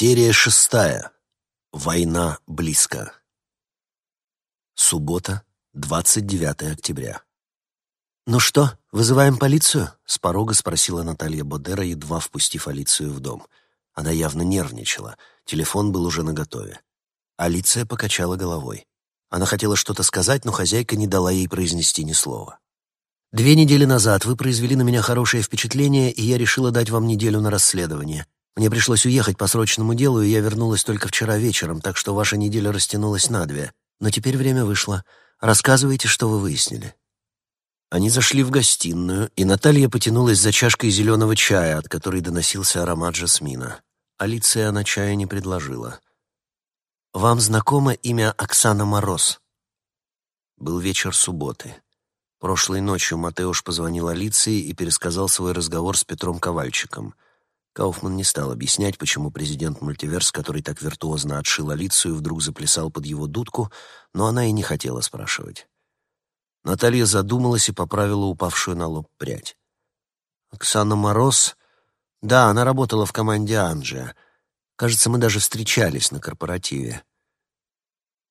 Серия шестая. Война близко. Суббота, 29 октября. «Ну что, вызываем полицию?» — с порога спросила Наталья Бодера, едва впустив Алицию в дом. Она явно нервничала. Телефон был уже наготове. Алиция покачала головой. Она хотела что-то сказать, но хозяйка не дала ей произнести ни слова. «Две недели назад вы произвели на меня хорошее впечатление, и я решила дать вам неделю на расследование. Мне пришлось уехать по срочному делу, и я вернулась только вчера вечером, так что ваша неделя растянулась на две. Но теперь время вышло. Рассказывайте, что вы выяснили». Они зашли в гостиную, и Наталья потянулась за чашкой зеленого чая, от которой доносился аромат жасмина. Алиция она чая не предложила. «Вам знакомо имя Оксана Мороз?» Был вечер субботы. Прошлой ночью Матеуш позвонил Алиции и пересказал свой разговор с Петром Ковальчиком — Кауфман не стал объяснять, почему президент Мультиверс, который так виртуозно отшил Алицию, вдруг заплясал под его дудку, но она и не хотела спрашивать. Наталья задумалась и поправила упавшую на лоб прядь. «Оксана Мороз? Да, она работала в команде Анджия. Кажется, мы даже встречались на корпоративе».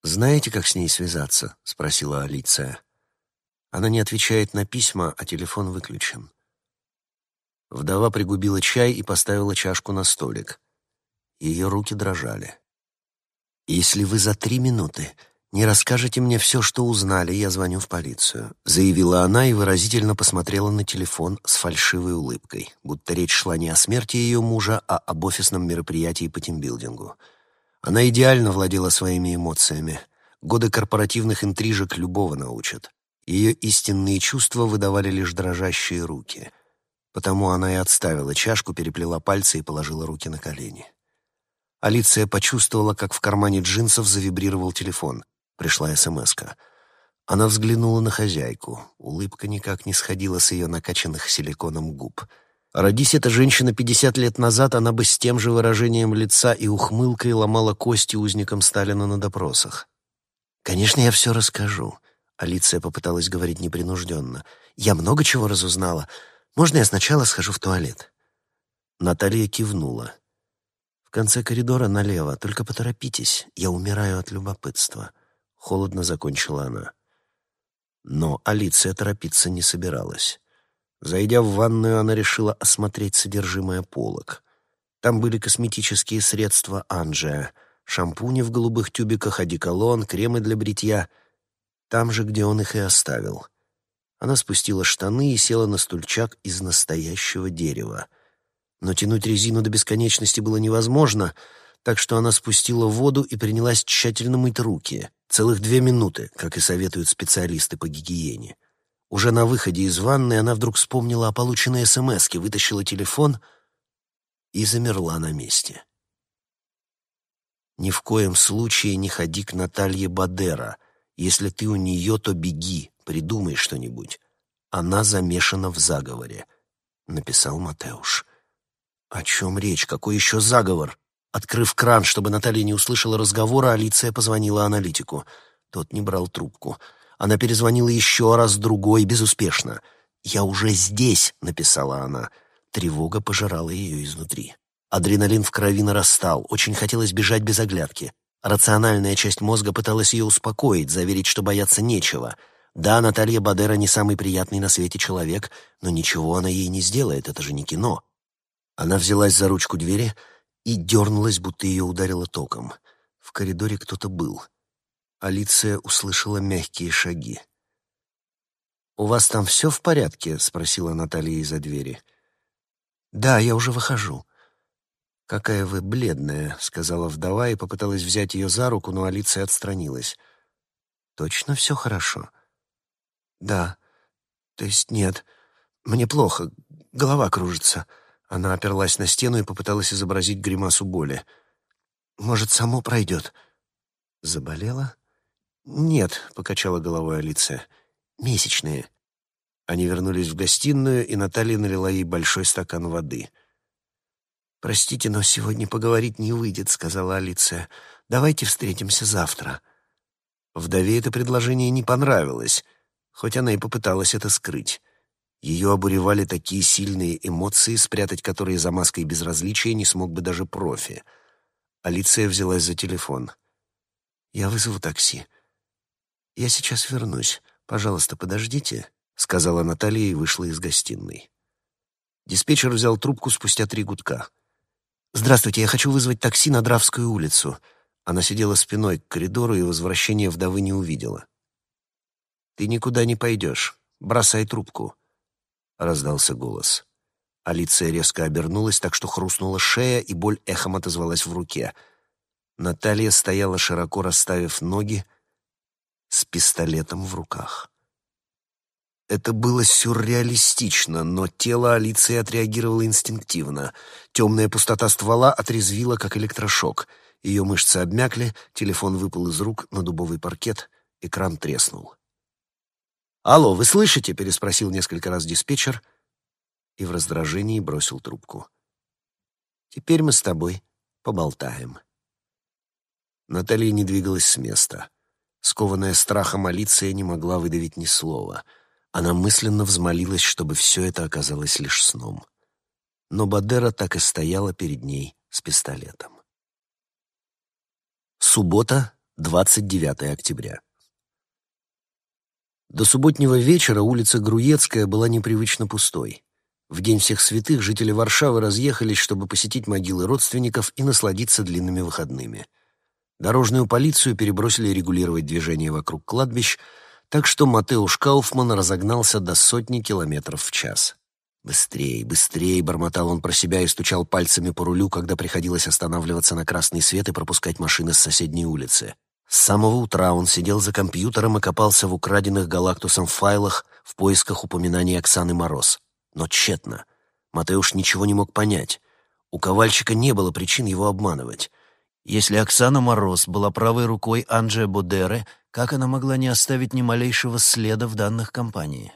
«Знаете, как с ней связаться?» — спросила Алиция. Она не отвечает на письма, а телефон выключен. Вдова пригубила чай и поставила чашку на столик. Ее руки дрожали. «Если вы за три минуты не расскажете мне все, что узнали, я звоню в полицию», заявила она и выразительно посмотрела на телефон с фальшивой улыбкой, будто речь шла не о смерти ее мужа, а об офисном мероприятии по тимбилдингу. Она идеально владела своими эмоциями. Годы корпоративных интрижек любого научат. Ее истинные чувства выдавали лишь дрожащие руки — Потому она и отставила чашку, переплела пальцы и положила руки на колени. Алиция почувствовала, как в кармане джинсов завибрировал телефон. Пришла смс -ка. Она взглянула на хозяйку. Улыбка никак не сходила с ее накачанных силиконом губ. Родись эта женщина пятьдесят лет назад, она бы с тем же выражением лица и ухмылкой ломала кости узникам Сталина на допросах. «Конечно, я все расскажу», — Алиция попыталась говорить непринужденно. «Я много чего разузнала. Можно я сначала схожу в туалет?» Наталья кивнула. «В конце коридора налево, только поторопитесь, я умираю от любопытства», — холодно закончила она. Но Алиция торопиться не собиралась. Зайдя в ванную, она решила осмотреть содержимое полок. Там были косметические средства Анджия, шампуни в голубых тюбиках, одеколон, кремы для бритья. Там же, где он их и оставил — она спустила штаны и села на стульчак из настоящего дерева. Но тянуть резину до бесконечности было невозможно, так что она спустила воду и принялась тщательно мыть руки. Целых две минуты, как и советуют специалисты по гигиене. Уже на выходе из ванны она вдруг вспомнила о полученной СМСке, вытащила телефон и замерла на месте. «Ни в коем случае не ходи к Наталье Бадера. Если ты у нее, то беги, Придумай что-нибудь. Она замешана в заговоре», — написал Матеуш. «О чем речь? Какой еще заговор?» Открыв кран, чтобы Наталья не услышала разговора, Алиция позвонила аналитику. Тот не брал трубку. Она перезвонила еще раз, другой, безуспешно. «Я уже здесь», — написала она. Тревога пожирала ее изнутри. Адреналин в крови нарастал, очень хотелось бежать без оглядки. Рациональная часть мозга пыталась ее успокоить, заверить, что бояться нечего — да, Наталья Бадера не самый приятный на свете человек, но ничего она ей не сделает, это же не кино. Она взялась за ручку двери и дернулась, будто ее ударило током. В коридоре кто-то был. Алиция услышала мягкие шаги. «У вас там все в порядке?» — спросила Наталья из-за двери. «Да, я уже выхожу». «Какая вы бледная», — сказала вдова и попыталась взять ее за руку, но Алиция отстранилась. «Точно все хорошо?» «Да. То есть нет. Мне плохо. Голова кружится». Она оперлась на стену и попыталась изобразить гримасу боли. «Может, само пройдет?» «Заболела?» «Нет», — покачала головой Алиция. «Месячные». Они вернулись в гостиную, и Наталья налила ей большой стакан воды. «Простите, но сегодня поговорить не выйдет», — сказала Алиция. «Давайте встретимся завтра». Вдове это предложение не понравилось — хоть она и попыталась это скрыть. Ее обуревали такие сильные эмоции, спрятать которые за маской безразличия не смог бы даже профи. Алиция взялась за телефон. «Я вызову такси. Я сейчас вернусь. Пожалуйста, подождите», — сказала Наталья и вышла из гостиной. Диспетчер взял трубку спустя три гудка. «Здравствуйте, я хочу вызвать такси на Дравскую улицу». Она сидела спиной к коридору и возвращения вдовы не увидела. «Ты никуда не пойдешь. Бросай трубку», — раздался голос. Алиция резко обернулась, так что хрустнула шея, и боль эхом отозвалась в руке. Наталья стояла, широко расставив ноги, с пистолетом в руках. Это было сюрреалистично, но тело Алиции отреагировало инстинктивно. Темная пустота ствола отрезвила, как электрошок. Ее мышцы обмякли, телефон выпал из рук на дубовый паркет, экран треснул. «Алло, вы слышите?» — переспросил несколько раз диспетчер и в раздражении бросил трубку. «Теперь мы с тобой поболтаем». Наталья не двигалась с места. Скованная страхом Алиция не могла выдавить ни слова — она мысленно взмолилась, чтобы все это оказалось лишь сном. Но Бадера так и стояла перед ней с пистолетом. Суббота, 29 октября. До субботнего вечера улица Груецкая была непривычно пустой. В День всех святых жители Варшавы разъехались, чтобы посетить могилы родственников и насладиться длинными выходными. Дорожную полицию перебросили регулировать движение вокруг кладбищ, так что Матеуш Кауфман разогнался до сотни километров в час. «Быстрей, быстрей!» — бормотал он про себя и стучал пальцами по рулю, когда приходилось останавливаться на красный свет и пропускать машины с соседней улицы. С самого утра он сидел за компьютером и копался в украденных Галактусом файлах в поисках упоминаний Оксаны Мороз. Но тщетно. Матеуш ничего не мог понять. У Ковальчика не было причин его обманывать. Если Оксана Мороз была правой рукой Анджея Будеры, как она могла не оставить ни малейшего следа в данных компании?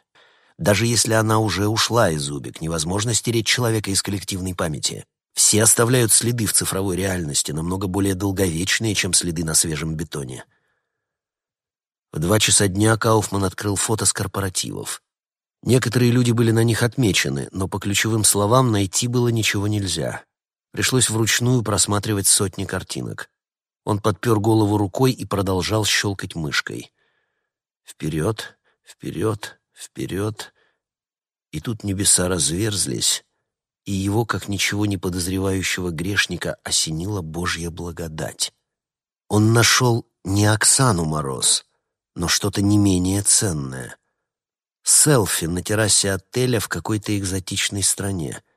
Даже если она уже ушла из Убик, невозможно стереть человека из коллективной памяти. Все оставляют следы в цифровой реальности, намного более долговечные, чем следы на свежем бетоне. В два часа дня Кауфман открыл фото с корпоративов. Некоторые люди были на них отмечены, но по ключевым словам найти было ничего нельзя. Пришлось вручную просматривать сотни картинок. Он подпер голову рукой и продолжал щелкать мышкой. Вперед, вперед, вперед. И тут небеса разверзлись, и его, как ничего не подозревающего грешника, осенила Божья благодать. Он нашел не Оксану Мороз, но что-то не менее ценное. Селфи на террасе отеля в какой-то экзотичной стране —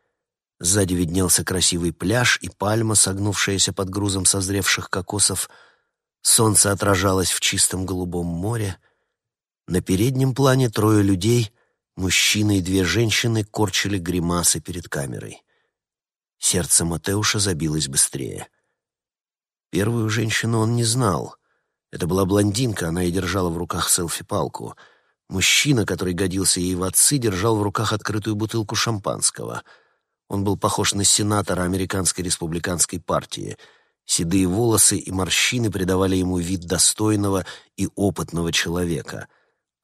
Сзади виднелся красивый пляж и пальма, согнувшаяся под грузом созревших кокосов. Солнце отражалось в чистом голубом море. На переднем плане трое людей, мужчина и две женщины, корчили гримасы перед камерой. Сердце Матеуша забилось быстрее. Первую женщину он не знал. Это была блондинка, она и держала в руках селфи-палку. Мужчина, который годился ей в отцы, держал в руках открытую бутылку шампанского — он был похож на сенатора американской республиканской партии. Седые волосы и морщины придавали ему вид достойного и опытного человека.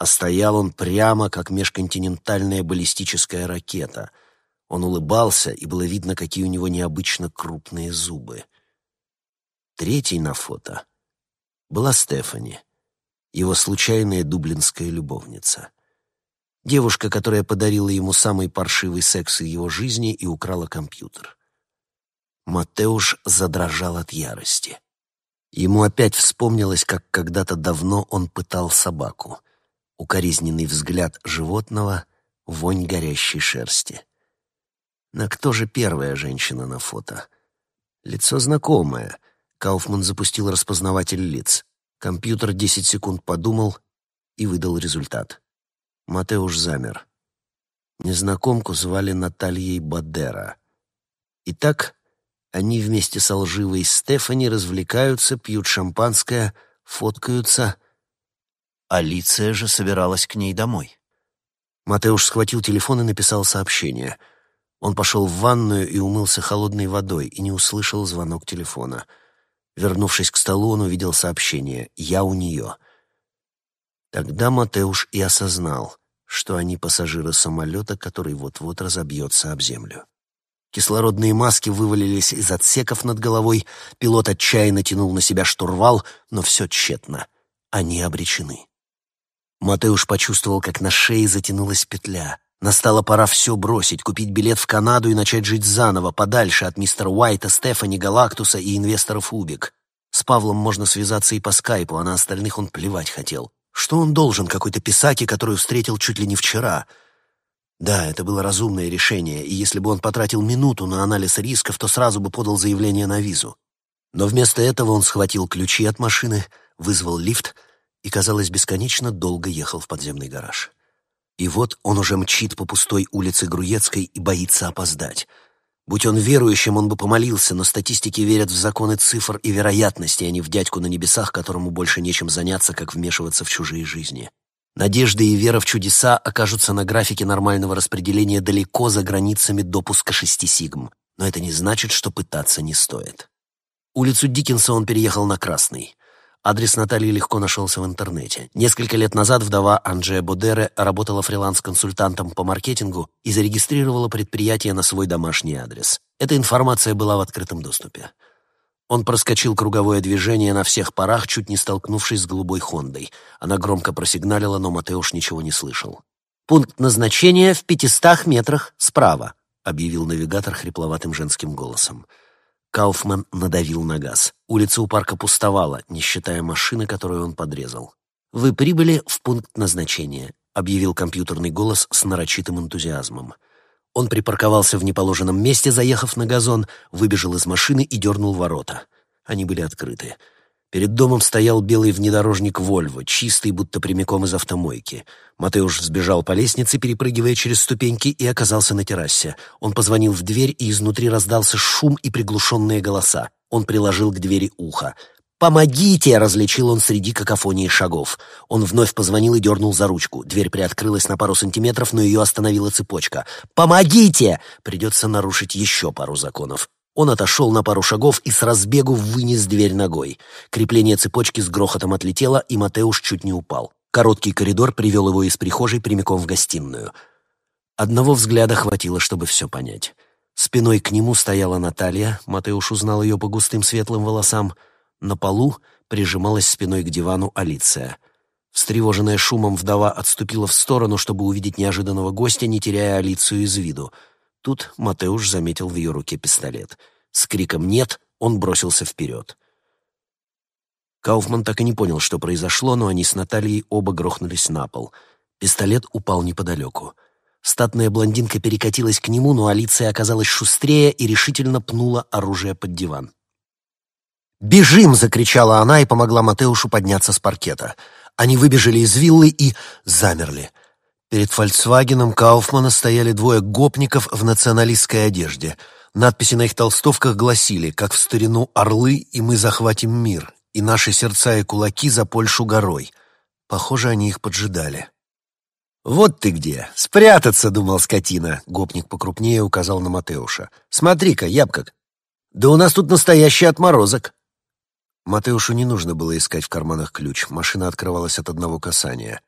А стоял он прямо, как межконтинентальная баллистическая ракета. Он улыбался, и было видно, какие у него необычно крупные зубы. Третий на фото была Стефани, его случайная дублинская любовница. Девушка, которая подарила ему самый паршивый секс в его жизни и украла компьютер. Матеуш задрожал от ярости. Ему опять вспомнилось, как когда-то давно он пытал собаку. Укоризненный взгляд животного, вонь горящей шерсти. Но кто же первая женщина на фото? Лицо знакомое. Кауфман запустил распознаватель лиц. Компьютер десять секунд подумал и выдал результат. Матеуш замер. Незнакомку звали Натальей Бадера. Итак, они вместе с лживой Стефани развлекаются, пьют шампанское, фоткаются. Алиция же собиралась к ней домой. Матеуш схватил телефон и написал сообщение. Он пошел в ванную и умылся холодной водой и не услышал звонок телефона. Вернувшись к столу, он увидел сообщение «Я у нее». Тогда Матеуш и осознал, что они пассажиры самолета, который вот-вот разобьется об землю. Кислородные маски вывалились из отсеков над головой, пилот отчаянно тянул на себя штурвал, но все тщетно. Они обречены. Матеуш почувствовал, как на шее затянулась петля. Настала пора все бросить, купить билет в Канаду и начать жить заново, подальше от мистера Уайта, Стефани, Галактуса и инвесторов Убик. С Павлом можно связаться и по скайпу, а на остальных он плевать хотел. Что он должен какой-то писаке, которую встретил чуть ли не вчера? Да, это было разумное решение, и если бы он потратил минуту на анализ рисков, то сразу бы подал заявление на визу. Но вместо этого он схватил ключи от машины, вызвал лифт и, казалось, бесконечно долго ехал в подземный гараж. И вот он уже мчит по пустой улице Груецкой и боится опоздать. Будь он верующим, он бы помолился, но статистики верят в законы цифр и вероятности, а не в дядьку на небесах, которому больше нечем заняться, как вмешиваться в чужие жизни. Надежда и вера в чудеса окажутся на графике нормального распределения далеко за границами допуска шести сигм, но это не значит, что пытаться не стоит. Улицу Диккенса он переехал на Красный. Адрес Натальи легко нашелся в интернете. Несколько лет назад вдова Анджея Бодере работала фриланс-консультантом по маркетингу и зарегистрировала предприятие на свой домашний адрес. Эта информация была в открытом доступе. Он проскочил круговое движение на всех парах, чуть не столкнувшись с голубой Хондой. Она громко просигналила, но Матеуш ничего не слышал. «Пункт назначения в пятистах метрах справа», — объявил навигатор хрипловатым женским голосом. Кауфман надавил на газ. Улица у парка пустовала, не считая машины, которую он подрезал. «Вы прибыли в пункт назначения», — объявил компьютерный голос с нарочитым энтузиазмом. Он припарковался в неположенном месте, заехав на газон, выбежал из машины и дернул ворота. Они были открыты. Перед домом стоял белый внедорожник «Вольво», чистый, будто прямиком из автомойки. Матеуш сбежал по лестнице, перепрыгивая через ступеньки, и оказался на террасе. Он позвонил в дверь, и изнутри раздался шум и приглушенные голоса. Он приложил к двери ухо. «Помогите!» — различил он среди какофонии шагов. Он вновь позвонил и дернул за ручку. Дверь приоткрылась на пару сантиметров, но ее остановила цепочка. «Помогите!» Придется нарушить еще пару законов. Он отошел на пару шагов и с разбегу вынес дверь ногой. Крепление цепочки с грохотом отлетело, и Матеуш чуть не упал. Короткий коридор привел его из прихожей прямиком в гостиную. Одного взгляда хватило, чтобы все понять. Спиной к нему стояла Наталья, Матеуш узнал ее по густым светлым волосам. На полу прижималась спиной к дивану Алиция. Встревоженная шумом вдова отступила в сторону, чтобы увидеть неожиданного гостя, не теряя Алицию из виду — Тут Матеуш заметил в ее руке пистолет. С криком «Нет!» он бросился вперед. Кауфман так и не понял, что произошло, но они с Натальей оба грохнулись на пол. Пистолет упал неподалеку. Статная блондинка перекатилась к нему, но Алиция оказалась шустрее и решительно пнула оружие под диван. «Бежим!» — закричала она и помогла Матеушу подняться с паркета. Они выбежали из виллы и замерли. Перед «Фольксвагеном» Кауфмана стояли двое гопников в националистской одежде. Надписи на их толстовках гласили «Как в старину орлы, и мы захватим мир, и наши сердца и кулаки за Польшу горой». Похоже, они их поджидали. «Вот ты где! Спрятаться!» — думал скотина. Гопник покрупнее указал на Матеуша. «Смотри-ка, ябкак! Да у нас тут настоящий отморозок!» Матеушу не нужно было искать в карманах ключ. Машина открывалась от одного касания.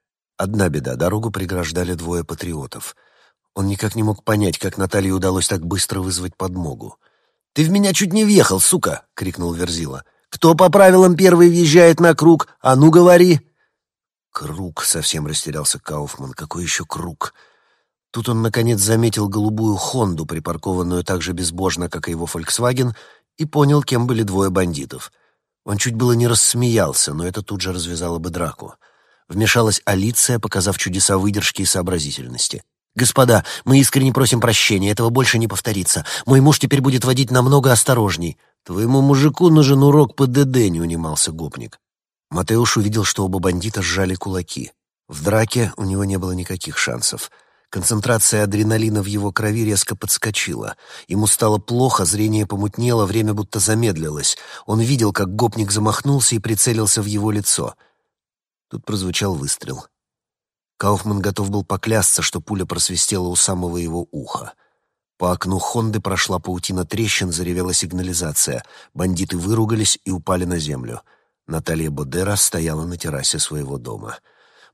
Одна беда — дорогу преграждали двое патриотов. Он никак не мог понять, как Наталье удалось так быстро вызвать подмогу. «Ты в меня чуть не въехал, сука!» — крикнул Верзила. «Кто по правилам первый въезжает на круг? А ну, говори!» «Круг!» — совсем растерялся Кауфман. «Какой еще круг?» Тут он, наконец, заметил голубую «Хонду», припаркованную так же безбожно, как и его «Фольксваген», и понял, кем были двое бандитов. Он чуть было не рассмеялся, но это тут же развязало бы драку. Вмешалась Алиция, показав чудеса выдержки и сообразительности. «Господа, мы искренне просим прощения, этого больше не повторится. Мой муж теперь будет водить намного осторожней». «Твоему мужику нужен урок по ДД», — не унимался гопник. Матеуш увидел, что оба бандита сжали кулаки. В драке у него не было никаких шансов. Концентрация адреналина в его крови резко подскочила. Ему стало плохо, зрение помутнело, время будто замедлилось. Он видел, как гопник замахнулся и прицелился в его лицо — Тут прозвучал выстрел. Кауфман готов был поклясться, что пуля просвистела у самого его уха. По окну «Хонды» прошла паутина трещин, заревела сигнализация. Бандиты выругались и упали на землю. Наталья Бодера стояла на террасе своего дома.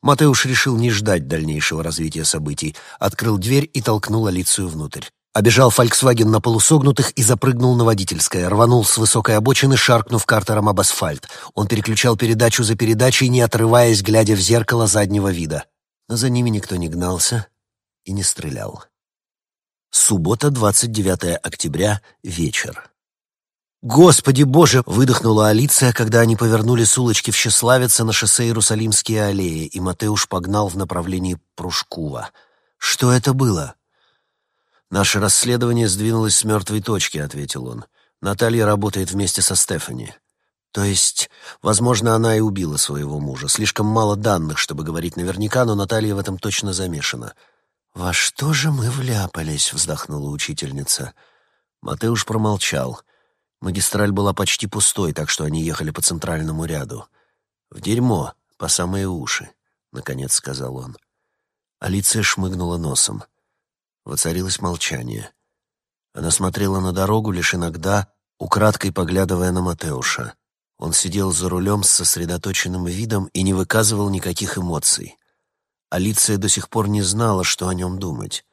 Матеуш решил не ждать дальнейшего развития событий, открыл дверь и толкнул Алицию внутрь. Обежал «Фольксваген» на полусогнутых и запрыгнул на водительское. Рванул с высокой обочины, шаркнув картером об асфальт. Он переключал передачу за передачей, не отрываясь, глядя в зеркало заднего вида. Но за ними никто не гнался и не стрелял. Суббота, 29 октября, вечер. «Господи боже!» — выдохнула Алиция, когда они повернули с улочки в Счастливице на шоссе Иерусалимские аллеи, и Матеуш погнал в направлении Прушкува. «Что это было?» «Наше расследование сдвинулось с мертвой точки», — ответил он. «Наталья работает вместе со Стефани». То есть, возможно, она и убила своего мужа. Слишком мало данных, чтобы говорить наверняка, но Наталья в этом точно замешана. «Во что же мы вляпались?» — вздохнула учительница. Матеуш промолчал. Магистраль была почти пустой, так что они ехали по центральному ряду. «В дерьмо, по самые уши», — наконец сказал он. Алиция шмыгнула носом. Воцарилось молчание. Она смотрела на дорогу, лишь иногда, украдкой поглядывая на Матеуша. Он сидел за рулем с сосредоточенным видом и не выказывал никаких эмоций. Алиция до сих пор не знала, что о нем думать.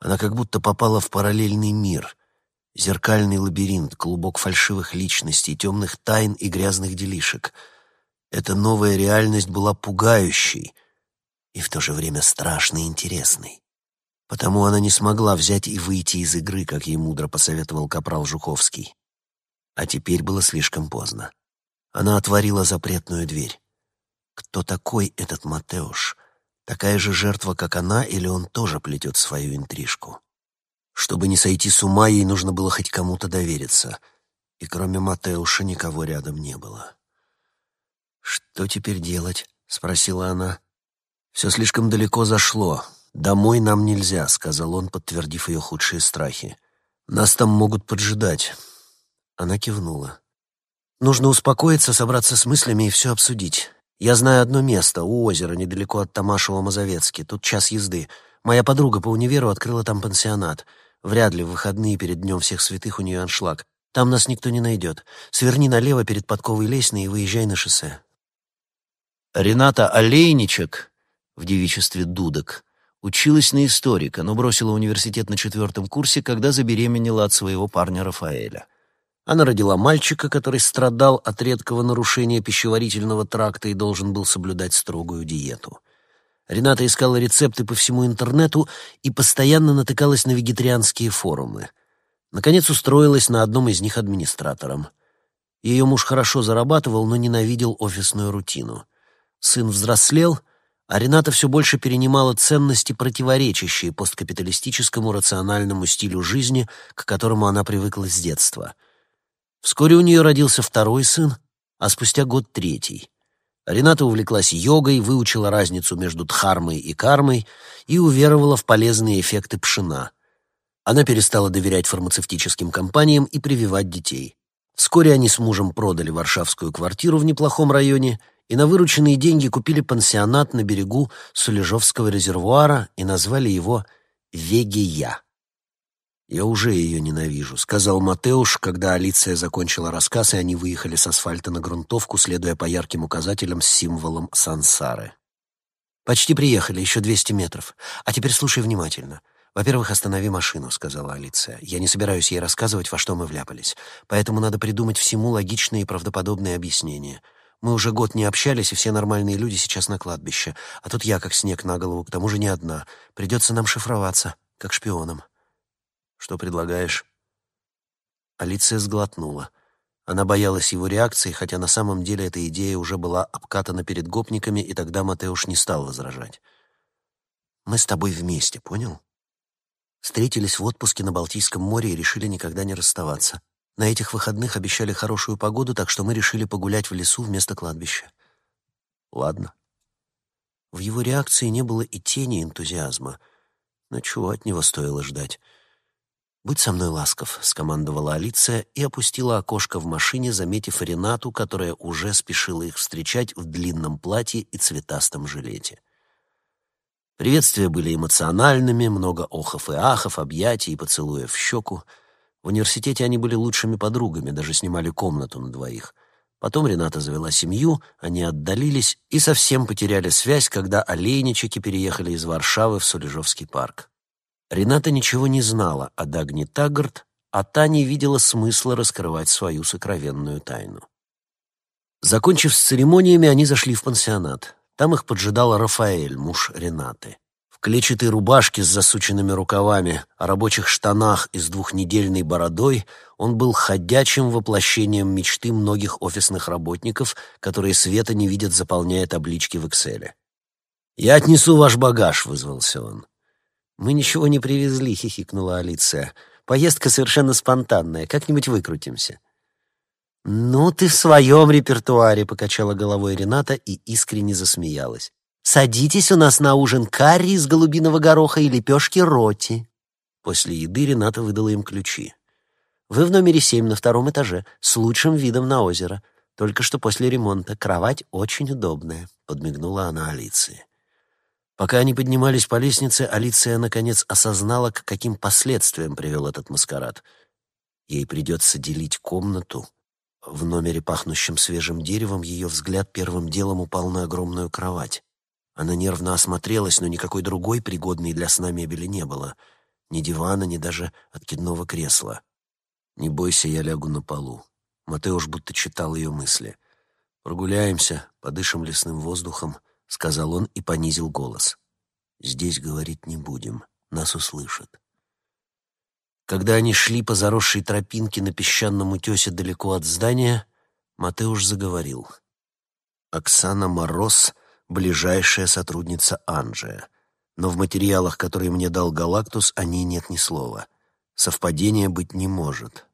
Она как будто попала в параллельный мир. Зеркальный лабиринт, клубок фальшивых личностей, темных тайн и грязных делишек. Эта новая реальность была пугающей и в то же время страшно интересной. Потому она не смогла взять и выйти из игры, как ей мудро посоветовал капрал Жуковский. А теперь было слишком поздно. Она отворила запретную дверь. Кто такой этот Матеуш? Такая же жертва, как она, или он тоже плетет свою интрижку? Чтобы не сойти с ума, ей нужно было хоть кому-то довериться. И кроме Матеуша никого рядом не было. «Что теперь делать?» — спросила она. «Все слишком далеко зашло. «Домой нам нельзя», — сказал он, подтвердив ее худшие страхи. «Нас там могут поджидать». Она кивнула. «Нужно успокоиться, собраться с мыслями и все обсудить. Я знаю одно место, у озера, недалеко от Тамашева-Мазовецки. Тут час езды. Моя подруга по универу открыла там пансионат. Вряд ли в выходные перед Днем Всех Святых у нее аншлаг. Там нас никто не найдет. Сверни налево перед подковой лестной и выезжай на шоссе». Рената Олейничек в девичестве Дудок Училась на историка, но бросила университет на четвертом курсе, когда забеременела от своего парня Рафаэля. Она родила мальчика, который страдал от редкого нарушения пищеварительного тракта и должен был соблюдать строгую диету. Рената искала рецепты по всему интернету и постоянно натыкалась на вегетарианские форумы. Наконец устроилась на одном из них администратором. Ее муж хорошо зарабатывал, но ненавидел офисную рутину. Сын взрослел — а Рената все больше перенимала ценности, противоречащие посткапиталистическому рациональному стилю жизни, к которому она привыкла с детства. Вскоре у нее родился второй сын, а спустя год третий. Рената увлеклась йогой, выучила разницу между дхармой и кармой и уверовала в полезные эффекты пшена. Она перестала доверять фармацевтическим компаниям и прививать детей. Вскоре они с мужем продали варшавскую квартиру в неплохом районе — и на вырученные деньги купили пансионат на берегу Сулежовского резервуара и назвали его «Вегия». «Я уже ее ненавижу», — сказал Матеуш, когда Алиция закончила рассказ, и они выехали с асфальта на грунтовку, следуя по ярким указателям с символом сансары. «Почти приехали, еще двести метров. А теперь слушай внимательно. Во-первых, останови машину», — сказала Алиция. «Я не собираюсь ей рассказывать, во что мы вляпались. Поэтому надо придумать всему логичные и правдоподобные объяснения. Мы уже год не общались, и все нормальные люди сейчас на кладбище. А тут я как снег на голову, к тому же не одна. Придется нам шифроваться, как шпионам. Что предлагаешь? Алиция сглотнула. Она боялась его реакции, хотя на самом деле эта идея уже была обкатана перед гопниками, и тогда Матеуш не стал возражать. «Мы с тобой вместе, понял?» Встретились в отпуске на Балтийском море и решили никогда не расставаться. На этих выходных обещали хорошую погоду, так что мы решили погулять в лесу вместо кладбища. Ладно. В его реакции не было и тени энтузиазма. Но чего от него стоило ждать? «Будь со мной ласков», — скомандовала Алиция и опустила окошко в машине, заметив Ренату, которая уже спешила их встречать в длинном платье и цветастом жилете. Приветствия были эмоциональными, много охов и ахов, объятий и поцелуев в щеку — в университете они были лучшими подругами, даже снимали комнату на двоих. Потом Рената завела семью, они отдалились и совсем потеряли связь, когда олейничики переехали из Варшавы в Солежовский парк. Рената ничего не знала о Дагни Таггарт, а та не видела смысла раскрывать свою сокровенную тайну. Закончив с церемониями, они зашли в пансионат. Там их поджидал Рафаэль, муж Ренаты. Клетчатой рубашке с засученными рукавами, о рабочих штанах и с двухнедельной бородой он был ходячим воплощением мечты многих офисных работников, которые света не видят, заполняя таблички в Excel. «Я отнесу ваш багаж», — вызвался он. «Мы ничего не привезли», — хихикнула Алиция. «Поездка совершенно спонтанная. Как-нибудь выкрутимся». «Ну, ты в своем репертуаре», — покачала головой Рената и искренне засмеялась. «Садитесь у нас на ужин карри из голубиного гороха и лепешки роти». После еды Рената выдала им ключи. «Вы в номере семь на втором этаже, с лучшим видом на озеро. Только что после ремонта. Кровать очень удобная», — подмигнула она Алиции. Пока они поднимались по лестнице, Алиция наконец осознала, к каким последствиям привел этот маскарад. Ей придется делить комнату в номере, пахнущем свежим деревом, ее взгляд первым делом упал на огромную кровать. Она нервно осмотрелась, но никакой другой пригодной для сна мебели не было. Ни дивана, ни даже откидного кресла. «Не бойся, я лягу на полу». Матеуш будто читал ее мысли. «Прогуляемся, подышим лесным воздухом», — сказал он и понизил голос. «Здесь говорить не будем, нас услышат». Когда они шли по заросшей тропинке на песчаном утесе далеко от здания, Матеуш заговорил. «Оксана Мороз — ближайшая сотрудница Анджия, но в материалах, которые мне дал Галактус, о ней нет ни слова. Совпадения быть не может.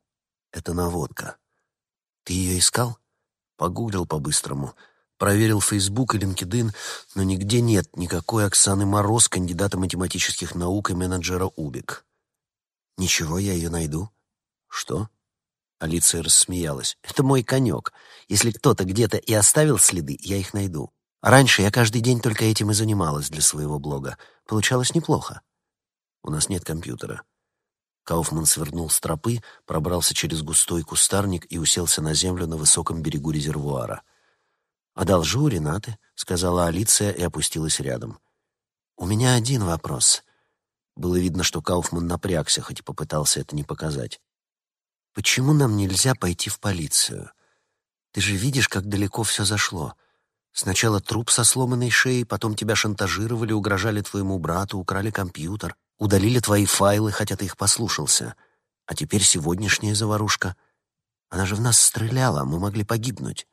Это наводка. Ты ее искал?» Погуглил по-быстрому. Проверил Facebook и LinkedIn, но нигде нет никакой Оксаны Мороз, кандидата математических наук и менеджера УБИК. «Ничего, я ее найду». «Что?» Алиция рассмеялась. «Это мой конек. Если кто-то где-то и оставил следы, я их найду. Раньше я каждый день только этим и занималась для своего блога. Получалось неплохо. У нас нет компьютера». Кауфман свернул с тропы, пробрался через густой кустарник и уселся на землю на высоком берегу резервуара. «Одолжу у Ренаты», — сказала Алиция и опустилась рядом. «У меня один вопрос. Было видно, что Кауфман напрягся, хоть и попытался это не показать. «Почему нам нельзя пойти в полицию? Ты же видишь, как далеко все зашло. Сначала труп со сломанной шеей, потом тебя шантажировали, угрожали твоему брату, украли компьютер, удалили твои файлы, хотя ты их послушался. А теперь сегодняшняя заварушка. Она же в нас стреляла, мы могли погибнуть».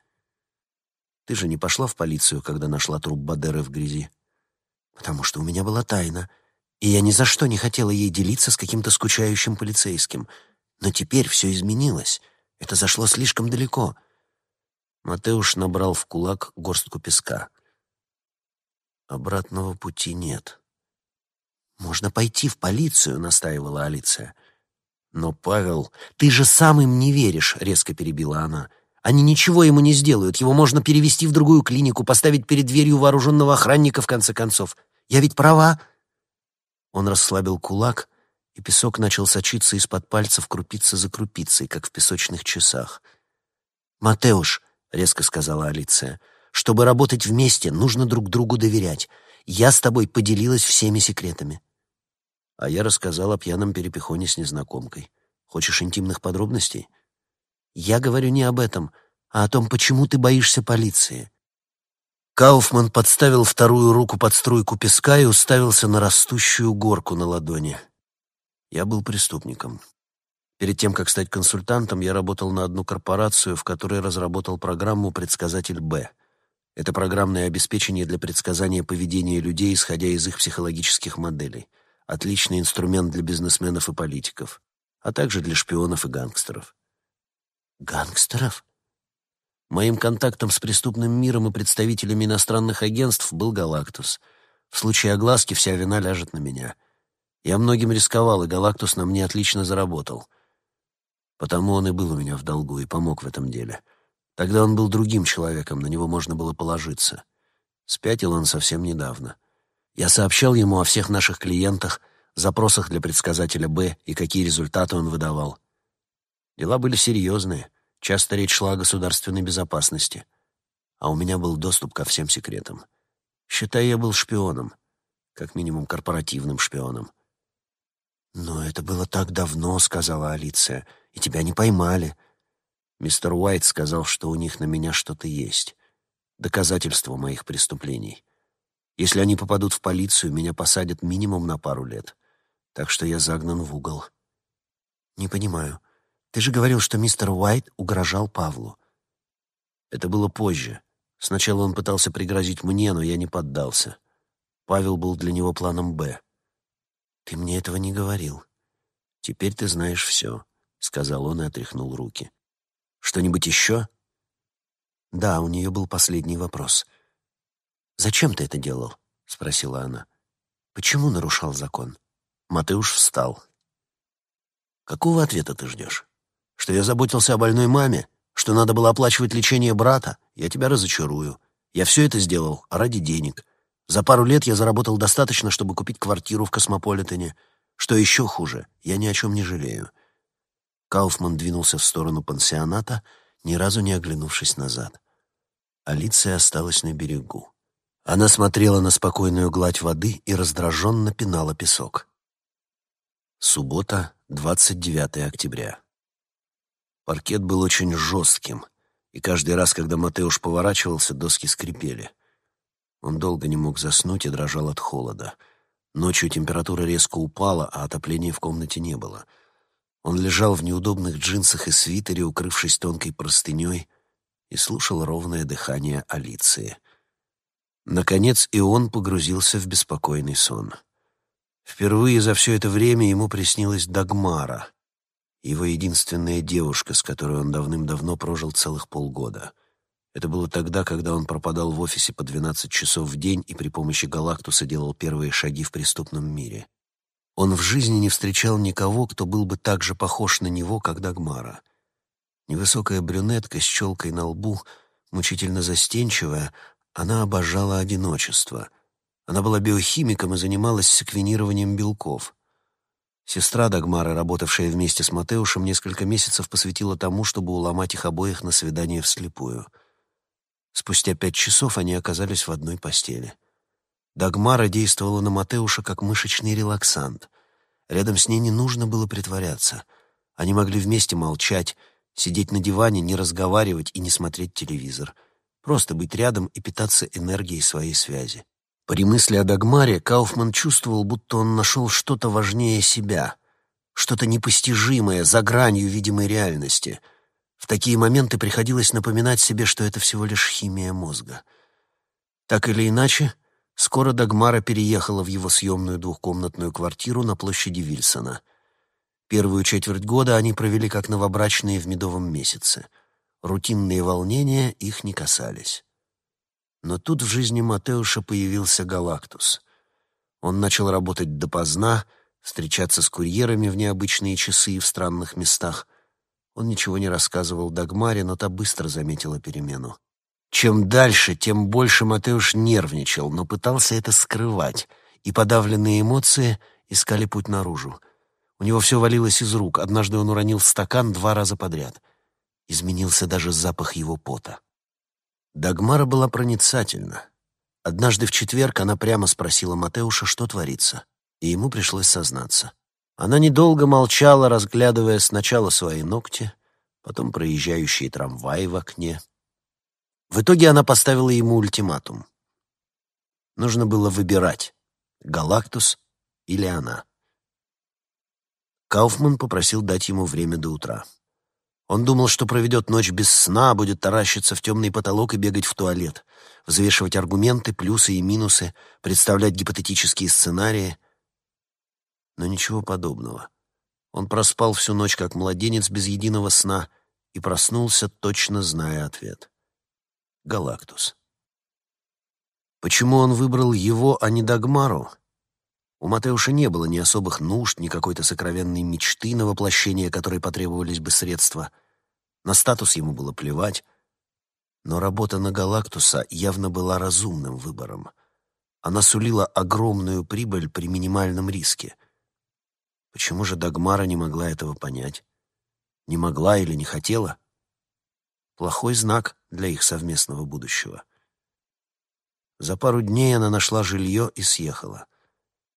«Ты же не пошла в полицию, когда нашла труп Бадеры в грязи?» «Потому что у меня была тайна» и я ни за что не хотела ей делиться с каким-то скучающим полицейским. Но теперь все изменилось. Это зашло слишком далеко. Матеуш набрал в кулак горстку песка. Обратного пути нет. «Можно пойти в полицию», — настаивала Алиция. «Но, Павел, ты же сам им не веришь», — резко перебила она. «Они ничего ему не сделают. Его можно перевести в другую клинику, поставить перед дверью вооруженного охранника, в конце концов. Я ведь права?» Он расслабил кулак, и песок начал сочиться из-под пальцев крупица за крупицей, как в песочных часах. «Матеуш», — резко сказала Алиция, — «чтобы работать вместе, нужно друг другу доверять. Я с тобой поделилась всеми секретами». А я рассказал о пьяном перепихоне с незнакомкой. Хочешь интимных подробностей? Я говорю не об этом, а о том, почему ты боишься полиции. Кауфман подставил вторую руку под струйку песка и уставился на растущую горку на ладони. Я был преступником. Перед тем, как стать консультантом, я работал на одну корпорацию, в которой разработал программу «Предсказатель Б». Это программное обеспечение для предсказания поведения людей, исходя из их психологических моделей. Отличный инструмент для бизнесменов и политиков, а также для шпионов и гангстеров. «Гангстеров?» Моим контактом с преступным миром и представителями иностранных агентств был Галактус. В случае огласки вся вина ляжет на меня. Я многим рисковал, и Галактус на мне отлично заработал. Потому он и был у меня в долгу и помог в этом деле. Тогда он был другим человеком, на него можно было положиться. Спятил он совсем недавно. Я сообщал ему о всех наших клиентах, запросах для предсказателя «Б» и какие результаты он выдавал. Дела были серьезные — Часто речь шла о государственной безопасности, а у меня был доступ ко всем секретам. Считай, я был шпионом, как минимум корпоративным шпионом. «Но это было так давно», — сказала Алиция, — «и тебя не поймали». Мистер Уайт сказал, что у них на меня что-то есть. Доказательство моих преступлений. Если они попадут в полицию, меня посадят минимум на пару лет. Так что я загнан в угол. «Не понимаю. Ты же говорил, что мистер Уайт угрожал Павлу». Это было позже. Сначала он пытался пригрозить мне, но я не поддался. Павел был для него планом «Б». «Ты мне этого не говорил». «Теперь ты знаешь все», — сказал он и отряхнул руки. «Что-нибудь еще?» Да, у нее был последний вопрос. «Зачем ты это делал?» — спросила она. «Почему нарушал закон?» Матeusz встал. «Какого ответа ты ждешь? Что я заботился о больной маме? Что надо было оплачивать лечение брата? Я тебя разочарую. Я все это сделал ради денег. За пару лет я заработал достаточно, чтобы купить квартиру в Космополитене. Что еще хуже, я ни о чем не жалею. Кауфман двинулся в сторону пансионата, ни разу не оглянувшись назад. Алиция осталась на берегу. Она смотрела на спокойную гладь воды и раздраженно пинала песок. Суббота, 29 октября. Паркет был очень жестким, и каждый раз, когда Матеуш поворачивался, доски скрипели. Он долго не мог заснуть и дрожал от холода. Ночью температура резко упала, а отопления в комнате не было. Он лежал в неудобных джинсах и свитере, укрывшись тонкой простыней, и слушал ровное дыхание Алиции. Наконец и он погрузился в беспокойный сон. Впервые за все это время ему приснилась Дагмара, его единственная девушка, с которой он давным-давно прожил целых полгода — это было тогда, когда он пропадал в офисе по 12 часов в день и при помощи Галактуса делал первые шаги в преступном мире. Он в жизни не встречал никого, кто был бы так же похож на него, как Дагмара. Невысокая брюнетка с челкой на лбу, мучительно застенчивая, она обожала одиночество. Она была биохимиком и занималась секвенированием белков. Сестра Дагмара, работавшая вместе с Матеушем, несколько месяцев посвятила тому, чтобы уломать их обоих на свидание вслепую — Спустя пять часов они оказались в одной постели. Дагмара действовала на Матеуша как мышечный релаксант. Рядом с ней не нужно было притворяться. Они могли вместе молчать, сидеть на диване, не разговаривать и не смотреть телевизор. Просто быть рядом и питаться энергией своей связи. При мысли о Дагмаре Кауфман чувствовал, будто он нашел что-то важнее себя, что-то непостижимое, за гранью видимой реальности — в такие моменты приходилось напоминать себе, что это всего лишь химия мозга. Так или иначе, скоро Дагмара переехала в его съемную двухкомнатную квартиру на площади Вильсона. Первую четверть года они провели как новобрачные в медовом месяце. Рутинные волнения их не касались. Но тут в жизни Матеуша появился Галактус. Он начал работать допоздна, встречаться с курьерами в необычные часы и в странных местах — он ничего не рассказывал Дагмаре, но та быстро заметила перемену. Чем дальше, тем больше Матеуш нервничал, но пытался это скрывать, и подавленные эмоции искали путь наружу. У него все валилось из рук. Однажды он уронил стакан два раза подряд. Изменился даже запах его пота. Дагмара была проницательна. Однажды в четверг она прямо спросила Матеуша, что творится, и ему пришлось сознаться. Она недолго молчала, разглядывая сначала свои ногти, потом проезжающие трамваи в окне. В итоге она поставила ему ультиматум. Нужно было выбирать — Галактус или она. Кауфман попросил дать ему время до утра. Он думал, что проведет ночь без сна, будет таращиться в темный потолок и бегать в туалет, взвешивать аргументы, плюсы и минусы, представлять гипотетические сценарии — но ничего подобного. Он проспал всю ночь как младенец без единого сна и проснулся, точно зная ответ. Галактус. Почему он выбрал его, а не Дагмару? У Матеуша не было ни особых нужд, ни какой-то сокровенной мечты, на воплощение которой потребовались бы средства. На статус ему было плевать. Но работа на Галактуса явно была разумным выбором. Она сулила огромную прибыль при минимальном риске — Почему же Дагмара не могла этого понять? Не могла или не хотела? Плохой знак для их совместного будущего. За пару дней она нашла жилье и съехала.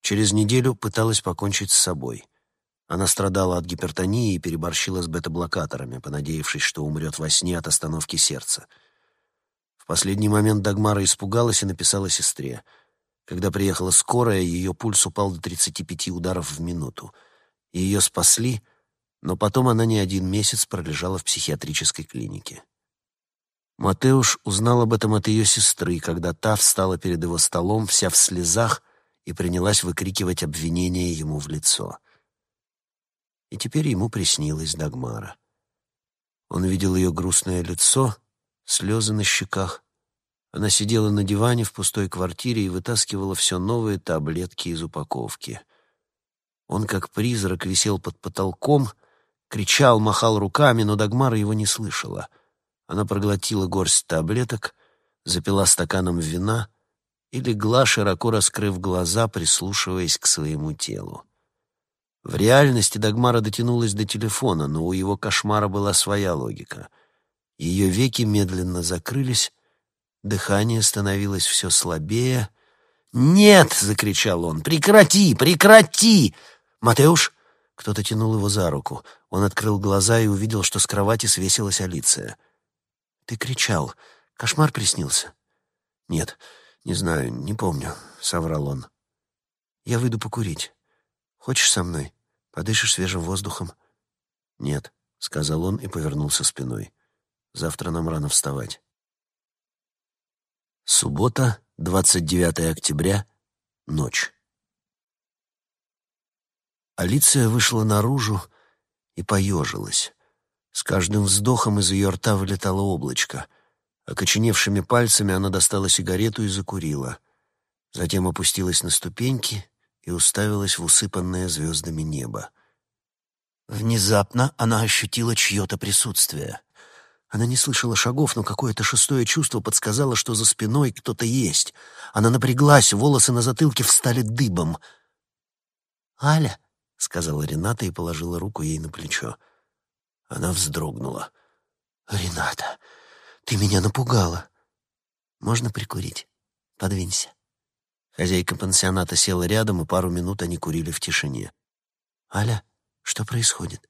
Через неделю пыталась покончить с собой. Она страдала от гипертонии и переборщила с бета-блокаторами, понадеявшись, что умрет во сне от остановки сердца. В последний момент Дагмара испугалась и написала сестре. Когда приехала скорая, ее пульс упал до 35 ударов в минуту. Ее спасли, но потом она не один месяц пролежала в психиатрической клинике. Матеуш узнал об этом от ее сестры, когда та встала перед его столом, вся в слезах, и принялась выкрикивать обвинения ему в лицо. И теперь ему приснилась Дагмара. Он видел ее грустное лицо, слезы на щеках. Она сидела на диване в пустой квартире и вытаскивала все новые таблетки из упаковки. Он, как призрак, висел под потолком, кричал, махал руками, но Дагмара его не слышала — она проглотила горсть таблеток, запила стаканом вина и легла, широко раскрыв глаза, прислушиваясь к своему телу. В реальности Дагмара дотянулась до телефона, но у его кошмара была своя логика. Ее веки медленно закрылись, дыхание становилось все слабее. «Нет!» — закричал он. «Прекрати! Прекрати!» «Матеуш!» Кто-то тянул его за руку. Он открыл глаза и увидел, что с кровати свесилась Алиция — ты кричал. Кошмар приснился? Нет, не знаю, не помню, соврал он. Я выйду покурить. Хочешь со мной? Подышишь свежим воздухом? Нет, сказал он и повернулся спиной. Завтра нам рано вставать. Суббота, 29 октября, ночь. Алиция вышла наружу и поежилась. С каждым вздохом из ее рта вылетало облачко. Окоченевшими пальцами она достала сигарету и закурила. Затем опустилась на ступеньки и уставилась в усыпанное звездами небо. Внезапно она ощутила чье-то присутствие. Она не слышала шагов, но какое-то шестое чувство подсказало, что за спиной кто-то есть. Она напряглась, волосы на затылке встали дыбом. «Аля», — сказала Рената и положила руку ей на плечо. Она вздрогнула. «Рената, ты меня напугала. Можно прикурить? Подвинься». Хозяйка пансионата села рядом, и пару минут они курили в тишине. «Аля, что происходит?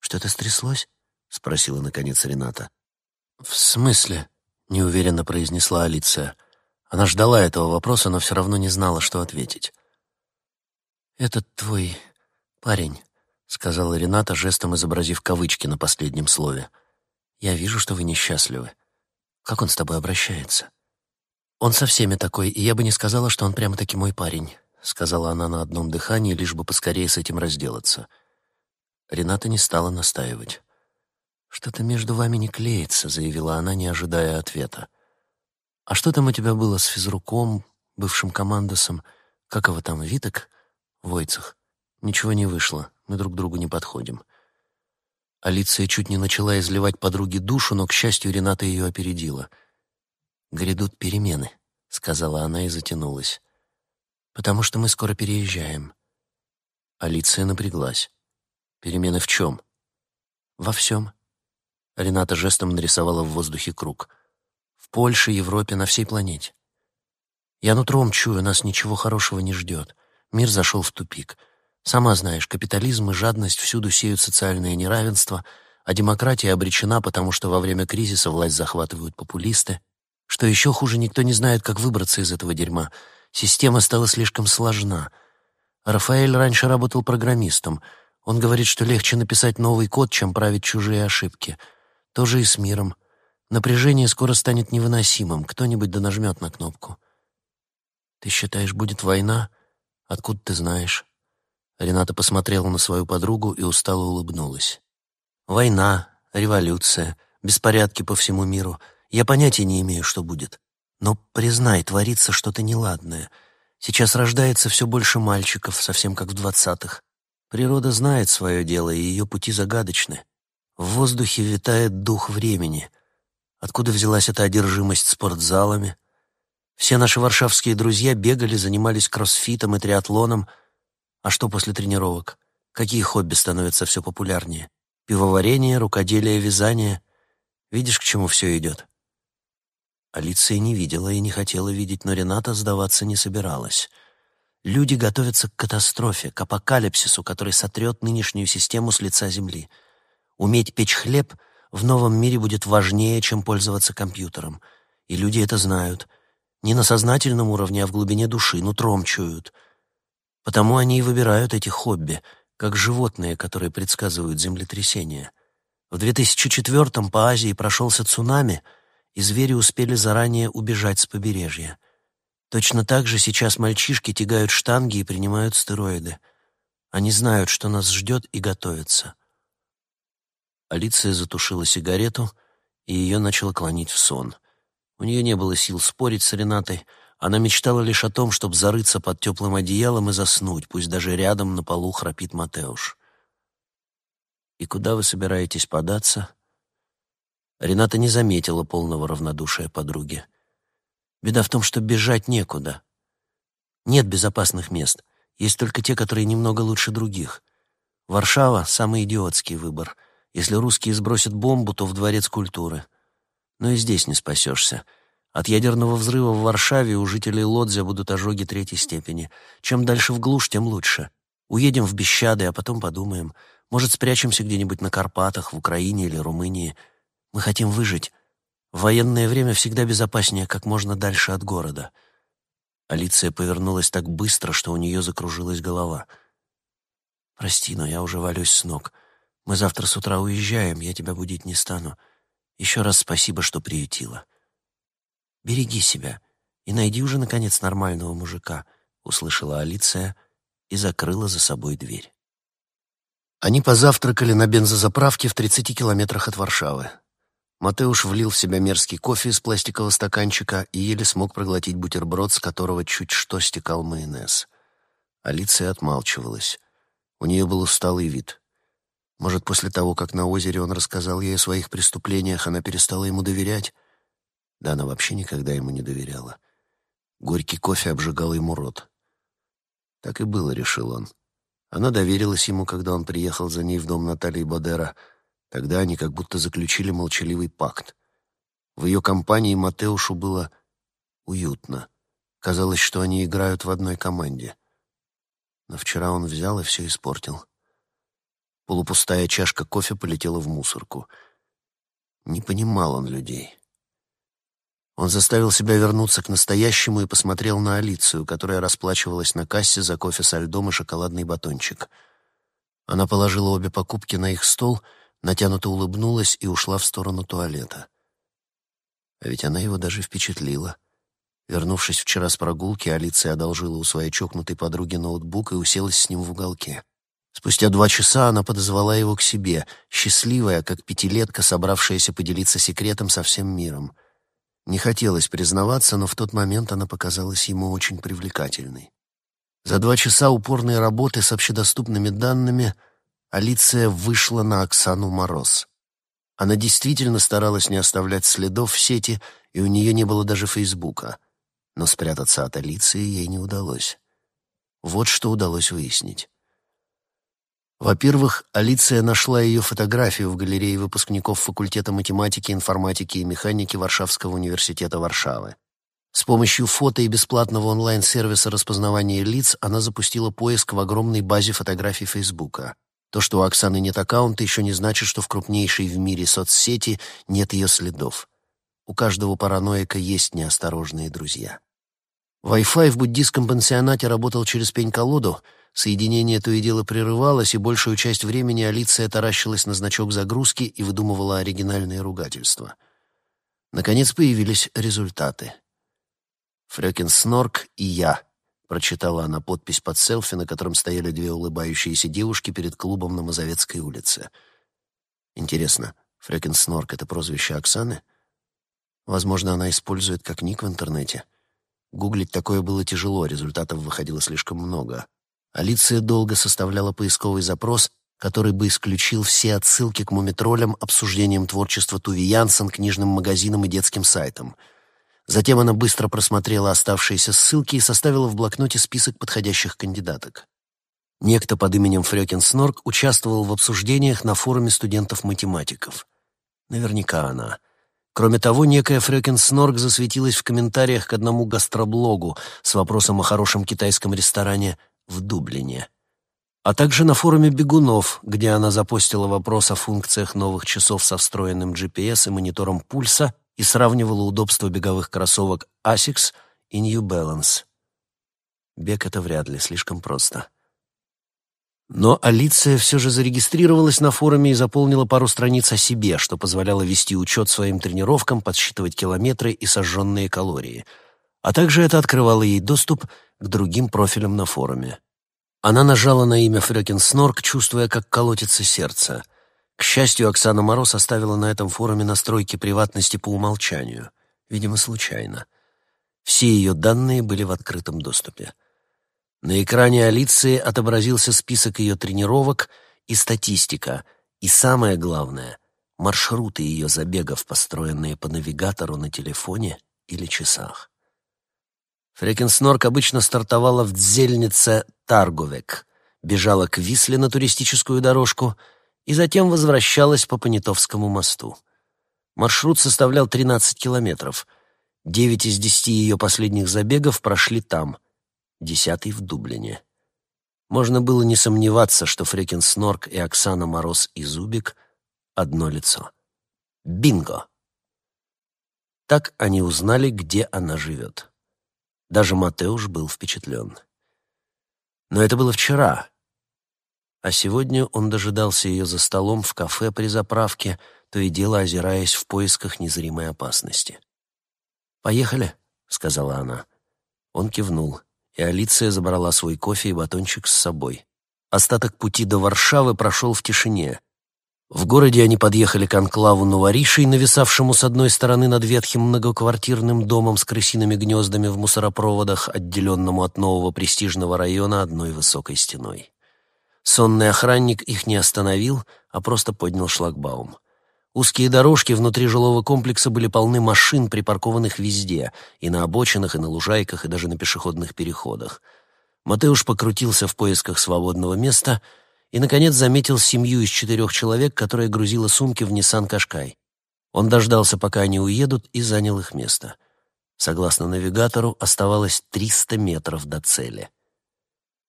Что-то стряслось?» — спросила, наконец, Рената. «В смысле?» — неуверенно произнесла Алиция. Она ждала этого вопроса, но все равно не знала, что ответить. «Этот твой парень, — сказала Рената, жестом изобразив кавычки на последнем слове. «Я вижу, что вы несчастливы. Как он с тобой обращается?» «Он со всеми такой, и я бы не сказала, что он прямо-таки мой парень», — сказала она на одном дыхании, лишь бы поскорее с этим разделаться. Рената не стала настаивать. «Что-то между вами не клеится», — заявила она, не ожидая ответа. «А что там у тебя было с физруком, бывшим командосом? Как его там, Виток? Войцах? Ничего не вышло. Мы друг другу не подходим. Алиция чуть не начала изливать подруге душу, но, к счастью, Рената ее опередила. «Грядут перемены», — сказала она и затянулась. «Потому что мы скоро переезжаем». Алиция напряглась. «Перемены в чем?» «Во всем». Рената жестом нарисовала в воздухе круг. «В Польше, Европе, на всей планете. Я нутром чую, нас ничего хорошего не ждет. Мир зашел в тупик. Сама знаешь, капитализм и жадность всюду сеют социальное неравенство, а демократия обречена, потому что во время кризиса власть захватывают популисты. Что еще хуже, никто не знает, как выбраться из этого дерьма. Система стала слишком сложна. Рафаэль раньше работал программистом. Он говорит, что легче написать новый код, чем править чужие ошибки. То же и с миром. Напряжение скоро станет невыносимым. Кто-нибудь да нажмет на кнопку. Ты считаешь, будет война? Откуда ты знаешь? Рената посмотрела на свою подругу и устало улыбнулась. «Война, революция, беспорядки по всему миру. Я понятия не имею, что будет. Но, признай, творится что-то неладное. Сейчас рождается все больше мальчиков, совсем как в двадцатых. Природа знает свое дело, и ее пути загадочны. В воздухе витает дух времени. Откуда взялась эта одержимость спортзалами? Все наши варшавские друзья бегали, занимались кроссфитом и триатлоном — а что после тренировок? Какие хобби становятся все популярнее? Пивоварение, рукоделие, вязание. Видишь, к чему все идет? Алиция не видела и не хотела видеть, но Рената сдаваться не собиралась. Люди готовятся к катастрофе, к апокалипсису, который сотрет нынешнюю систему с лица Земли. Уметь печь хлеб в новом мире будет важнее, чем пользоваться компьютером. И люди это знают. Не на сознательном уровне, а в глубине души, нутром чуют. Потому они и выбирают эти хобби, как животные, которые предсказывают землетрясения. В 2004-м по Азии прошелся цунами, и звери успели заранее убежать с побережья. Точно так же сейчас мальчишки тягают штанги и принимают стероиды. Они знают, что нас ждет, и готовятся. Алиция затушила сигарету, и ее начало клонить в сон. У нее не было сил спорить с Ренатой. Она мечтала лишь о том, чтобы зарыться под теплым одеялом и заснуть, пусть даже рядом на полу храпит Матеуш. «И куда вы собираетесь податься?» Рената не заметила полного равнодушия подруги. Беда в том, что бежать некуда. Нет безопасных мест. Есть только те, которые немного лучше других. Варшава — самый идиотский выбор. Если русские сбросят бомбу, то в дворец культуры. Но и здесь не спасешься. От ядерного взрыва в Варшаве у жителей Лодзя будут ожоги третьей степени. Чем дальше в глушь, тем лучше. Уедем в Бещады, а потом подумаем. Может, спрячемся где-нибудь на Карпатах, в Украине или Румынии. Мы хотим выжить, в военное время всегда безопаснее как можно дальше от города. Алиция повернулась так быстро, что у нее закружилась голова. «Прости, но я уже валюсь с ног. Мы завтра с утра уезжаем, я тебя будить не стану. Еще раз спасибо, что приютила. Береги себя и найди уже, наконец, нормального мужика», — услышала Алиция и закрыла за собой дверь. Они позавтракали на бензозаправке в 30 километрах от Варшавы. Матеуш влил в себя мерзкий кофе из пластикового стаканчика и еле смог проглотить бутерброд, с которого чуть что стекал майонез. Алиция отмалчивалась. У нее был усталый вид. Может, после того, как на озере он рассказал ей о своих преступлениях, она перестала ему доверять? Да она вообще никогда ему не доверяла. Горький кофе обжигал ему рот. Так и было, решил он. Она доверилась ему, когда он приехал за ней в дом Натальи Бодера — Тогда они как будто заключили молчаливый пакт. В ее компании Матеушу было уютно. Казалось, что они играют в одной команде. Но вчера он взял и все испортил. Полупустая чашка кофе полетела в мусорку. Не понимал он людей. Он заставил себя вернуться к настоящему и посмотрел на Алицию, которая расплачивалась на кассе за кофе со льдом и шоколадный батончик. Она положила обе покупки на их стол — натянуто улыбнулась и ушла в сторону туалета. А ведь она его даже впечатлила. Вернувшись вчера с прогулки, Алиция одолжила у своей чокнутой подруги ноутбук и уселась с ним в уголке. Спустя два часа она подозвала его к себе, счастливая, как пятилетка, собравшаяся поделиться секретом со всем миром. Не хотелось признаваться, но в тот момент она показалась ему очень привлекательной. За два часа упорной работы с общедоступными данными — Алиция вышла на Оксану Мороз. Она действительно старалась не оставлять следов в сети, и у нее не было даже Фейсбука. Но спрятаться от Алиции ей не удалось. Вот что удалось выяснить. Во-первых, Алиция нашла ее фотографию в галерее выпускников факультета математики, информатики и механики Варшавского университета Варшавы. С помощью фото и бесплатного онлайн-сервиса распознавания лиц она запустила поиск в огромной базе фотографий Фейсбука. То, что у Оксаны нет аккаунта, еще не значит, что в крупнейшей в мире соцсети нет ее следов. У каждого параноика есть неосторожные друзья. Wi-Fi в буддийском пансионате работал через пень-колоду, соединение то и дело прерывалось, и большую часть времени Алиция таращилась на значок загрузки и выдумывала оригинальные ругательства. Наконец появились результаты. Фрёкин Снорк и я Прочитала она подпись под селфи, на котором стояли две улыбающиеся девушки перед клубом на Мазовецкой улице. Интересно, Фрекенснорк — это прозвище Оксаны? Возможно, она использует как ник в интернете. Гуглить такое было тяжело, результатов выходило слишком много. Алиция долго составляла поисковый запрос, который бы исключил все отсылки к мумитролям, обсуждениям творчества Туви Янсен, книжным магазинам и детским сайтам — Затем она быстро просмотрела оставшиеся ссылки и составила в блокноте список подходящих кандидаток. Некто под именем Фрёкин Снорк участвовал в обсуждениях на форуме студентов-математиков. Наверняка она. Кроме того, некая Фрёкин Снорк засветилась в комментариях к одному гастроблогу с вопросом о хорошем китайском ресторане в Дублине. А также на форуме бегунов, где она запостила вопрос о функциях новых часов со встроенным GPS и монитором пульса и сравнивала удобство беговых кроссовок Asics и New Balance. Бег — это вряд ли, слишком просто. Но Алиция все же зарегистрировалась на форуме и заполнила пару страниц о себе, что позволяло вести учет своим тренировкам, подсчитывать километры и сожженные калории. А также это открывало ей доступ к другим профилям на форуме. Она нажала на имя Фрёкин Снорк, чувствуя, как колотится сердце. К счастью, Оксана Мороз оставила на этом форуме настройки приватности по умолчанию. Видимо, случайно. Все ее данные были в открытом доступе. На экране Алиции отобразился список ее тренировок и статистика, и самое главное — маршруты ее забегов, построенные по навигатору на телефоне или часах. Фрекенснорк обычно стартовала в Дзельнице Тарговек, бежала к Висле на туристическую дорожку и затем возвращалась по Понятовскому мосту. Маршрут составлял 13 километров. Девять из десяти ее последних забегов прошли там — десятый в Дублине. Можно было не сомневаться, что Фрекин Снорк и Оксана Мороз и Зубик — одно лицо. Бинго! Так они узнали, где она живет. Даже Матеуш был впечатлен. Но это было вчера. А сегодня он дожидался ее за столом в кафе при заправке, то и дело озираясь в поисках незримой опасности. «Поехали», — сказала она. Он кивнул и Алиция забрала свой кофе и батончик с собой. Остаток пути до Варшавы прошел в тишине. В городе они подъехали к анклаву Новоришей, нависавшему с одной стороны над ветхим многоквартирным домом с крысиными гнездами в мусоропроводах, отделенному от нового престижного района одной высокой стеной. Сонный охранник их не остановил, а просто поднял шлагбаум. Узкие дорожки внутри жилого комплекса были полны машин, припаркованных везде, и на обочинах, и на лужайках, и даже на пешеходных переходах. Матеуш покрутился в поисках свободного места и, наконец, заметил семью из четырех человек, которая грузила сумки в Ниссан Кашкай. Он дождался, пока они уедут, и занял их место. Согласно навигатору, оставалось 300 метров до цели.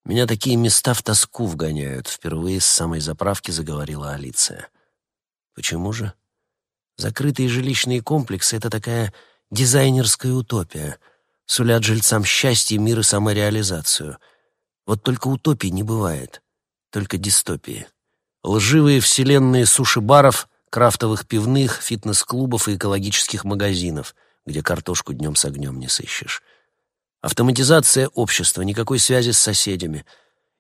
«Меня такие места в тоску вгоняют», — впервые с самой заправки заговорила Алиция. Почему же? Закрытые жилищные комплексы — это такая дизайнерская утопия. Сулят жильцам счастье, мир и самореализацию. Вот только утопии не бывает. Только дистопии. Лживые вселенные суши-баров, крафтовых пивных, фитнес-клубов и экологических магазинов, где картошку днем с огнем не сыщешь. Автоматизация общества, никакой связи с соседями.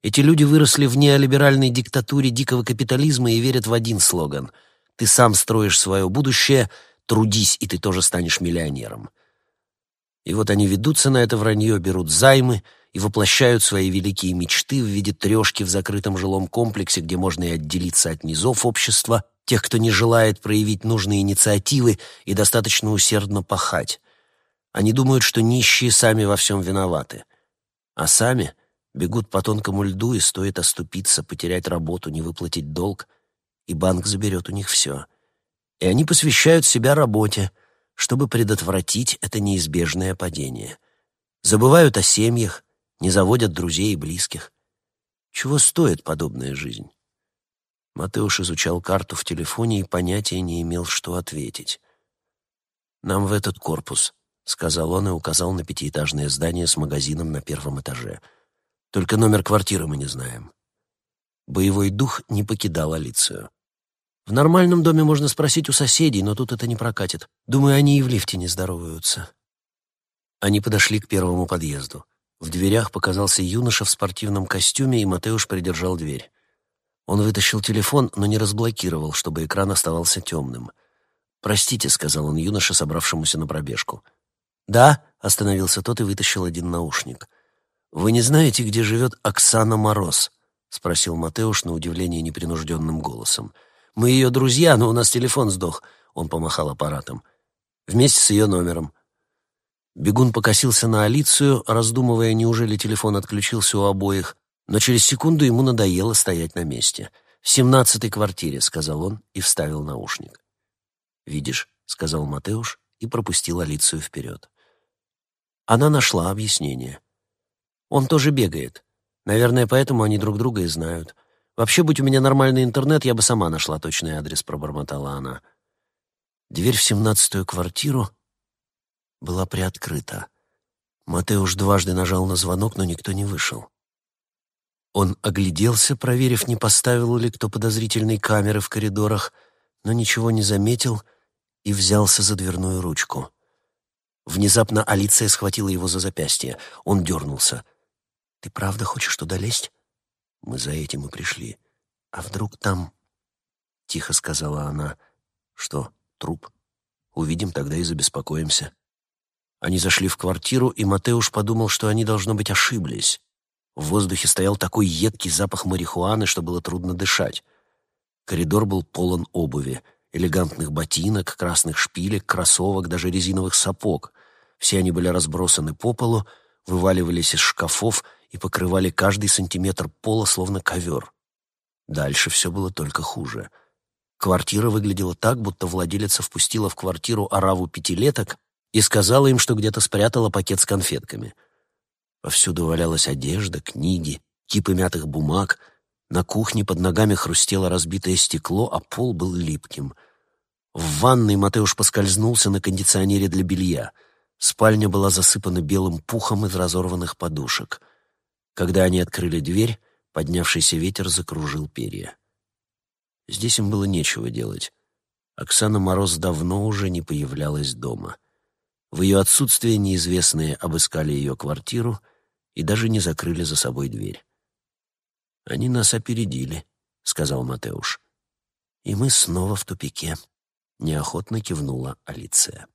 Эти люди выросли в неолиберальной диктатуре дикого капитализма и верят в один слоган — ты сам строишь свое будущее, трудись, и ты тоже станешь миллионером. И вот они ведутся на это вранье, берут займы и воплощают свои великие мечты в виде трешки в закрытом жилом комплексе, где можно и отделиться от низов общества, тех, кто не желает проявить нужные инициативы и достаточно усердно пахать. Они думают, что нищие сами во всем виноваты. А сами бегут по тонкому льду, и стоит оступиться, потерять работу, не выплатить долг — и банк заберет у них все. И они посвящают себя работе, чтобы предотвратить это неизбежное падение. Забывают о семьях, не заводят друзей и близких. Чего стоит подобная жизнь? Матеуш изучал карту в телефоне и понятия не имел, что ответить. «Нам в этот корпус», — сказал он и указал на пятиэтажное здание с магазином на первом этаже. «Только номер квартиры мы не знаем». Боевой дух не покидал Алицию. В нормальном доме можно спросить у соседей, но тут это не прокатит. Думаю, они и в лифте не здороваются. Они подошли к первому подъезду. В дверях показался юноша в спортивном костюме, и Матеуш придержал дверь. Он вытащил телефон, но не разблокировал, чтобы экран оставался темным. «Простите», — сказал он юноше, собравшемуся на пробежку. «Да», — остановился тот и вытащил один наушник. «Вы не знаете, где живет Оксана Мороз?» — спросил Матеуш на удивление непринужденным голосом. — мы ее друзья, но у нас телефон сдох. Он помахал аппаратом. Вместе с ее номером. Бегун покосился на Алицию, раздумывая, неужели телефон отключился у обоих, но через секунду ему надоело стоять на месте. «В семнадцатой квартире», — сказал он и вставил наушник. «Видишь?» — сказал Матеуш и пропустил Алицию вперед. Она нашла объяснение. Он тоже бегает. Наверное, поэтому они друг друга и знают. Вообще, будь у меня нормальный интернет, я бы сама нашла точный адрес, пробормотала она. Дверь в семнадцатую квартиру была приоткрыта. Матеуш дважды нажал на звонок, но никто не вышел. Он огляделся, проверив, не поставил ли кто подозрительной камеры в коридорах, но ничего не заметил и взялся за дверную ручку. Внезапно Алиция схватила его за запястье. Он дернулся. «Ты правда хочешь туда лезть?» «Мы за этим и пришли. А вдруг там...» — тихо сказала она. «Что, труп? Увидим, тогда и забеспокоимся». Они зашли в квартиру, и Матеуш подумал, что они, должно быть, ошиблись. В воздухе стоял такой едкий запах марихуаны, что было трудно дышать. Коридор был полон обуви, элегантных ботинок, красных шпилек, кроссовок, даже резиновых сапог. Все они были разбросаны по полу, вываливались из шкафов и покрывали каждый сантиметр пола, словно ковер. Дальше все было только хуже. Квартира выглядела так, будто владелица впустила в квартиру ораву пятилеток и сказала им, что где-то спрятала пакет с конфетками. Повсюду валялась одежда, книги, кипы мятых бумаг. На кухне под ногами хрустело разбитое стекло, а пол был липким. В ванной Матеуш поскользнулся на кондиционере для белья. Спальня была засыпана белым пухом из разорванных подушек. Когда они открыли дверь, поднявшийся ветер закружил перья. Здесь им было нечего делать. Оксана Мороз давно уже не появлялась дома — в ее отсутствие неизвестные обыскали ее квартиру и даже не закрыли за собой дверь. «Они нас опередили», — сказал Матеуш. «И мы снова в тупике», — неохотно кивнула Алиция.